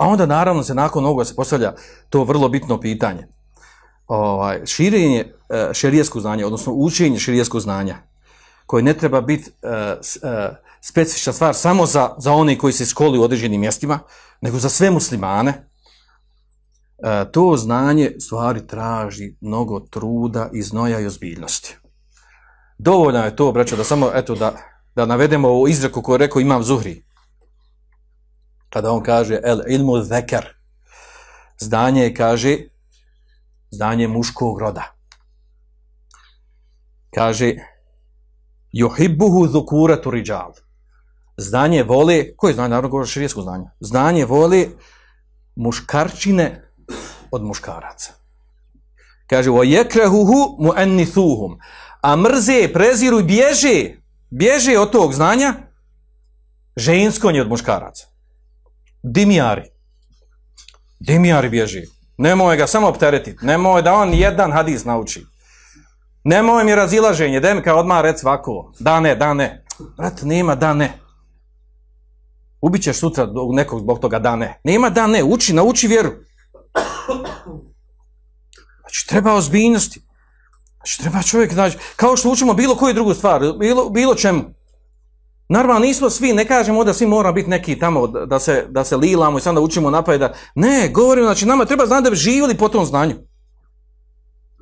A onda naravno se nakon ovoga se postavlja to vrlo bitno pitanje. Ovaj, širenje e, uh, šerijeskog znanja, odnosno učenje šerijeskog znanja, koje ne treba biti uh, e, uh, e, specifična stvar samo za, za one koji se školi u određenim mjestima, nego za sve muslimane, uh, to znanje stvari traži mnogo truda i znoja i ozbiljnosti. Dovoljno je to, braćo, da samo, eto, da, da navedemo ovu izreku koju rekao imam Zuhri. Kada on kaže, el ilmu zekar, zdanje kaže, zdanje muškog roda. Kaže, juhibbuhu dhukuratu rijal. Znanje vole, koje znanje, naravno govori širijesko znanje, znanje vole muškarčine od muškaraca. Kaže, wa yakrahuhu muannithuhum. A mrze, preziru i bježe, bježe od tog znanja žensko od muškaraca. Dimijari. Dimijari bježi. Nemoj ga samo opteretiti. Nemoj da on jedan hadis nauči. Nemoj mi razilaženje. Demka mi kao odmah rec ovako. Da ne, da ne. Brat, nema da ne. Ubićeš sutra nekog zbog toga da ne. Nema da ne. Uči, nauči vjeru. Znači, treba ozbiljnosti. Znači, treba čovjek, znači, kao što učimo bilo koju drugu stvar, bilo, bilo čemu. Normalno, nismo svi, ne kažemo da svi mora biti neki tamo, da se, da se lilamo i sam da učimo napad, da, ne, govorimo, znači, nama treba znati da bi živjeli po tom znanju.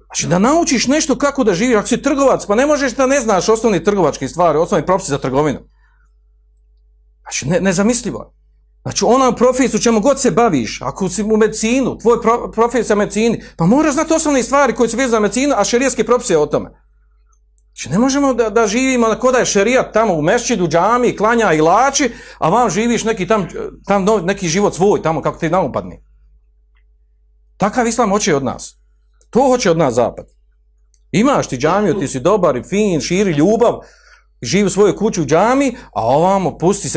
Znači, da naučiš nešto kako da živiš, ako si trgovac, pa ne možeš da ne znaš osnovni trgovački stvari, osnovni propisi za trgovinu. Znači, ne, nezamislivo. Znači, ona profesija u čemu god se baviš, ako si u medicinu, tvoj pro, profesija medicini, pa moraš znati osnovne stvari koje se vezane za medicinu, a šerijski propis je o tome. Znači, ne možemo da, da živimo ko da je šerijat tamo u mešćidu, džami, klanja i lači, a vam živiš neki tam, tam neki život svoj, tamo kako ti naupadni. Um Takav islam hoće od nas. To hoće od nas zapad. Imaš ti džamiju, ti si dobar i fin, širi ljubav, živi u svojoj kući u džami, a ovamo pusti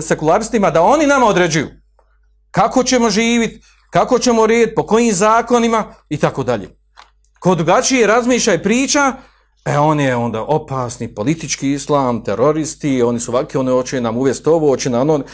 sekularistima da oni nama određuju kako ćemo živjeti, kako ćemo red, po kojim zakonima i tako dalje. Ko drugačije razmišlja i priča, e on je onda opasni politički islam, teroristi, oni su ovakvi, oni hoće nam uvesti ovo, hoće nam ono,